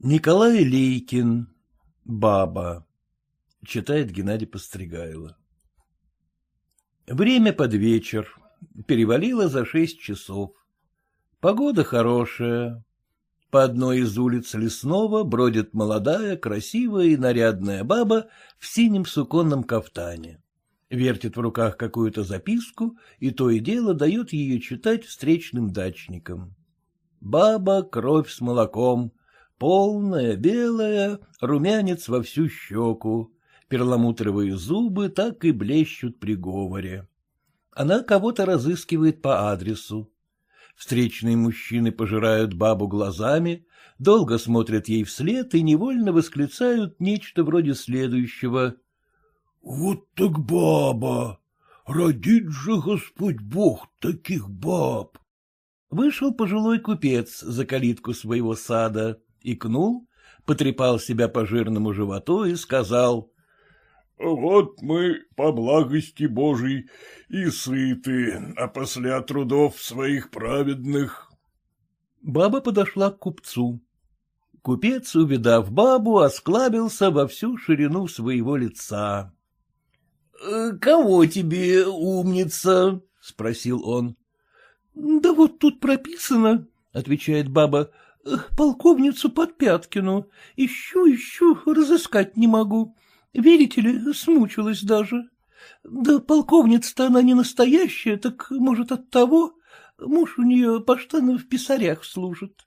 Николай Лейкин. Баба. Читает Геннадий Постригайло. Время под вечер. Перевалило за шесть часов. Погода хорошая. По одной из улиц Лесного бродит молодая, красивая и нарядная баба в синем суконном кафтане. Вертит в руках какую-то записку и то и дело дает ее читать встречным дачникам. Баба — кровь с молоком, полная, белая, румянец во всю щеку, перламутровые зубы так и блещут при говоре. Она кого-то разыскивает по адресу. Встречные мужчины пожирают бабу глазами, долго смотрят ей вслед и невольно восклицают нечто вроде следующего. — Вот так баба! Родит же Господь Бог таких баб! Вышел пожилой купец за калитку своего сада, икнул, потрепал себя по жирному животу и сказал. — Вот мы, по благости Божией, и сыты, а после трудов своих праведных. Баба подошла к купцу. Купец, увидав бабу, осклабился во всю ширину своего лица. «Э, — Кого тебе, умница? — спросил он. — Да вот тут прописано, — отвечает баба, — полковницу Подпяткину. Ищу, ищу, разыскать не могу. Верите ли, смучилась даже. Да полковница-то она не настоящая, так, может, от того. Муж у нее поштаны в писарях служит.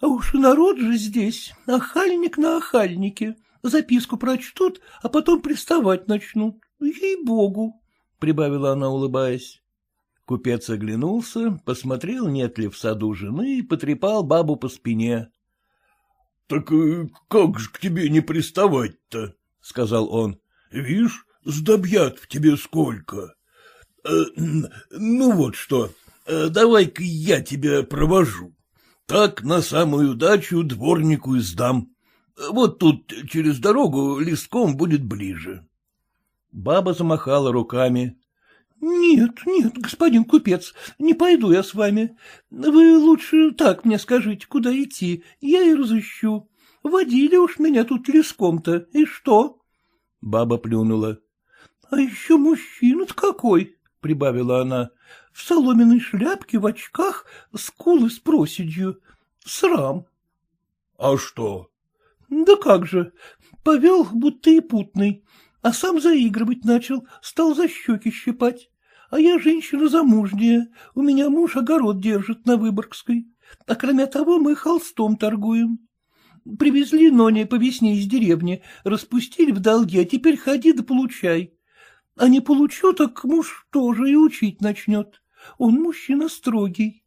А уж народ же здесь, охальник на охальнике. Записку прочтут, а потом приставать начнут. Ей-богу, — прибавила она, улыбаясь. Купец оглянулся, посмотрел, нет ли в саду жены, и потрепал бабу по спине. — Так э, как же к тебе не приставать-то? — сказал он. — Вишь, сдобьят в тебе сколько. Э, ну вот что, э, давай-ка я тебя провожу. Так на самую дачу дворнику и сдам. Вот тут через дорогу леском будет ближе. Баба замахала руками. — Нет, нет, господин купец, не пойду я с вами. Вы лучше так мне скажите, куда идти, я и разыщу. Водили уж меня тут леском-то, и что? Баба плюнула. — А еще мужчина-то какой, — прибавила она, — в соломенной шляпке, в очках, скулы с проседью. Срам. — А что? — Да как же, повел, будто и путный а сам заигрывать начал, стал за щеки щипать. А я женщина замужняя, у меня муж огород держит на Выборгской, а кроме того мы холстом торгуем. Привезли Ноне по весне из деревни, распустили в долги, а теперь ходи да получай. А не получу, так муж тоже и учить начнет. Он мужчина строгий.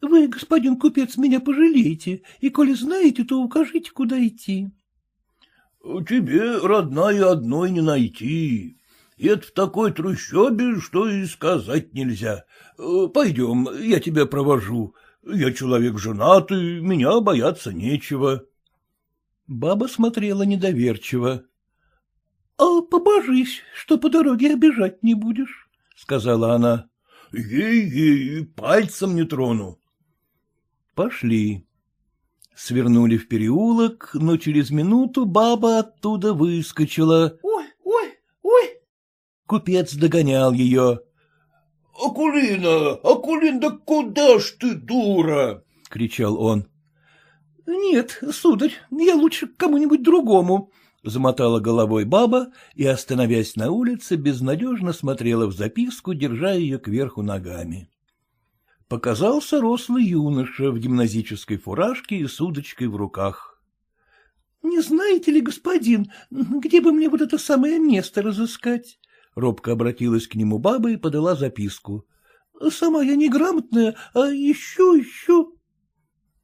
Вы, господин купец, меня пожалеете, и коли знаете, то укажите, куда идти. — Тебе, родная, одной не найти. Это в такой трущобе, что и сказать нельзя. Пойдем, я тебя провожу. Я человек женатый, меня бояться нечего. Баба смотрела недоверчиво. — А побожись, что по дороге обижать не будешь, — сказала она. Ей — пальцем не трону. Пошли. Свернули в переулок, но через минуту баба оттуда выскочила. — Ой, ой, ой! Купец догонял ее. — Акулина, Акулин, да куда ж ты, дура? — кричал он. — Нет, сударь, я лучше к кому-нибудь другому, — замотала головой баба и, остановясь на улице, безнадежно смотрела в записку, держа ее кверху ногами показался рослый юноша в гимназической фуражке и с удочкой в руках. — Не знаете ли, господин, где бы мне вот это самое место разыскать? Робко обратилась к нему баба и подала записку. — Сама я неграмотная, а ищу, ищу.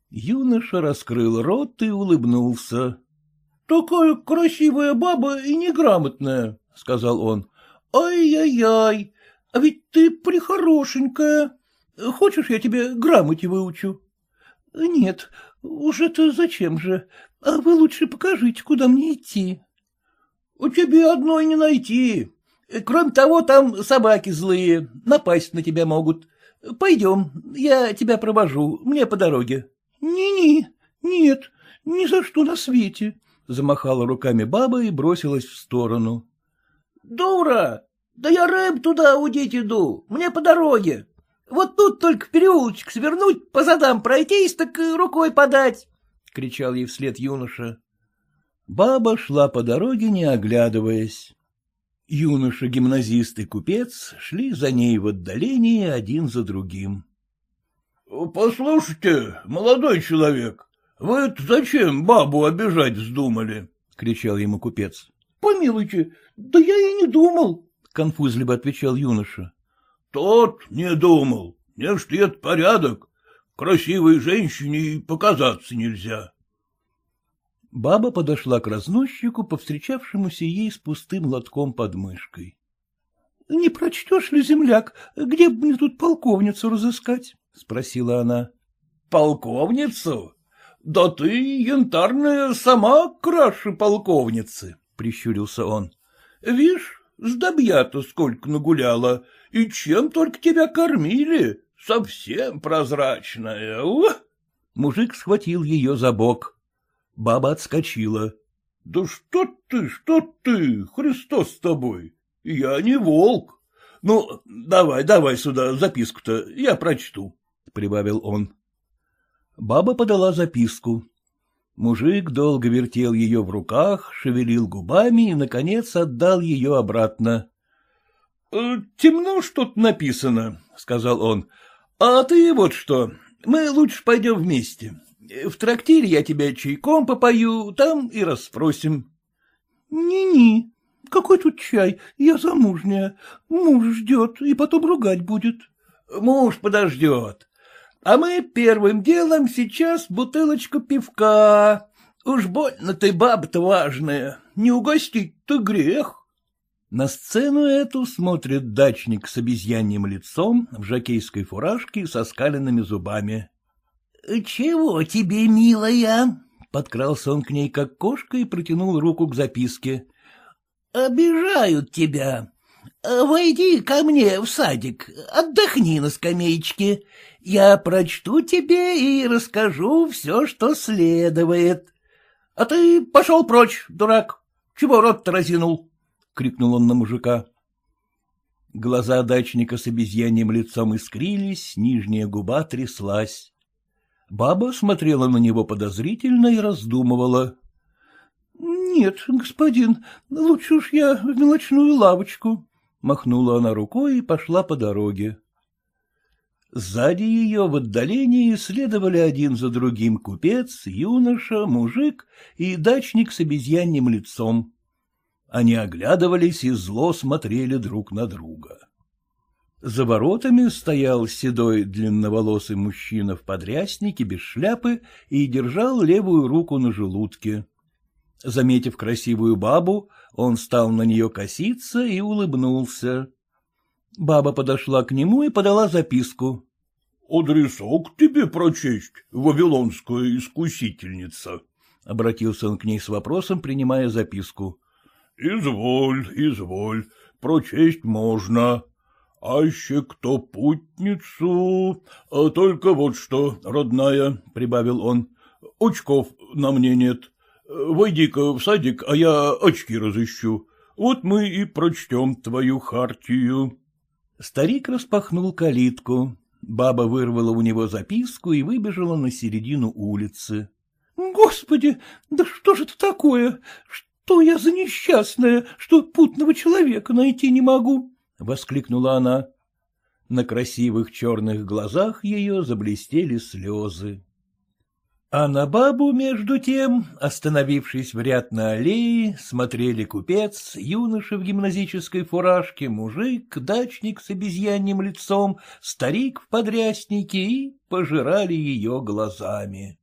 Юноша раскрыл рот и улыбнулся. — Такая красивая баба и неграмотная, — сказал он. — Ай-яй-яй, а ведь ты прихорошенькая. Хочешь, я тебе грамоте выучу? — Нет, уж это зачем же? А вы лучше покажите, куда мне идти. — У тебя одной не найти. Кроме того, там собаки злые, напасть на тебя могут. Пойдем, я тебя провожу, мне по дороге. Не — Не-не, нет, Ни за что на свете, — замахала руками баба и бросилась в сторону. — Дура! Да я рыб туда удить иду, мне по дороге. Вот тут только переулочек свернуть, по задам пройтись, так рукой подать, — кричал ей вслед юноша. Баба шла по дороге, не оглядываясь. Юноша-гимназист и купец шли за ней в отдалении один за другим. — Послушайте, молодой человек, вы зачем бабу обижать вздумали? — кричал ему купец. — Помилуйте, да я и не думал, — конфузливо отвечал юноша. — Тот не думал. Не ж это порядок. Красивой женщине и показаться нельзя. Баба подошла к разносчику, повстречавшемуся ей с пустым лотком под мышкой. — Не прочтешь ли, земляк, где бы мне тут полковницу разыскать? — спросила она. — Полковницу? Да ты, янтарная, сама краше полковницы, — прищурился он. — Вишь, с добья-то сколько нагуляла, и чем только тебя кормили, совсем прозрачная. Ух! Мужик схватил ее за бок. Баба отскочила. — Да что ты, что ты, Христос с тобой, я не волк. Ну, давай, давай сюда записку-то, я прочту, — прибавил он. Баба подала записку. Мужик долго вертел ее в руках, шевелил губами и, наконец, отдал ее обратно. «Э, — Темно что-то написано, — сказал он. — А ты вот что, мы лучше пойдем вместе. В трактире я тебя чайком попою, там и расспросим. Не — какой тут чай, я замужняя, муж ждет и потом ругать будет. — Муж подождет. А мы первым делом сейчас бутылочку пивка. Уж больно ты баба-то важная, не угостить-то грех. На сцену эту смотрит дачник с обезьяньим лицом, в жакейской фуражке со скаленными зубами. — Чего тебе, милая? — подкрался он к ней, как кошка, и протянул руку к записке. — Обижают тебя. Войди ко мне в садик, отдохни на скамеечке. Я прочту тебе и расскажу все, что следует. А ты пошел прочь, дурак. Чего рот-то разинул? — крикнул он на мужика. Глаза дачника с обезьяньим лицом искрились, нижняя губа тряслась. Баба смотрела на него подозрительно и раздумывала. — Нет, господин, лучше уж я в мелочную лавочку. Махнула она рукой и пошла по дороге. Сзади ее в отдалении следовали один за другим купец, юноша, мужик и дачник с обезьяньим лицом. Они оглядывались и зло смотрели друг на друга. За воротами стоял седой длинноволосый мужчина в подряснике без шляпы и держал левую руку на желудке. Заметив красивую бабу, он стал на нее коситься и улыбнулся. Баба подошла к нему и подала записку. — Адресок тебе прочесть, вавилонская искусительница, — обратился он к ней с вопросом, принимая записку. — Изволь, изволь, прочесть можно. Аще кто путницу... А только вот что, родная, — прибавил он, — очков на мне нет. Войди-ка в садик, а я очки разыщу. Вот мы и прочтем твою хартию. Старик распахнул калитку. Баба вырвала у него записку и выбежала на середину улицы. — Господи, да что же это такое? Что я за несчастная, что путного человека найти не могу? — воскликнула она. На красивых черных глазах ее заблестели слезы. А на бабу, между тем, остановившись в ряд на аллее, смотрели купец, юноша в гимназической фуражке, мужик, дачник с обезьяньим лицом, старик в подряснике и пожирали ее глазами.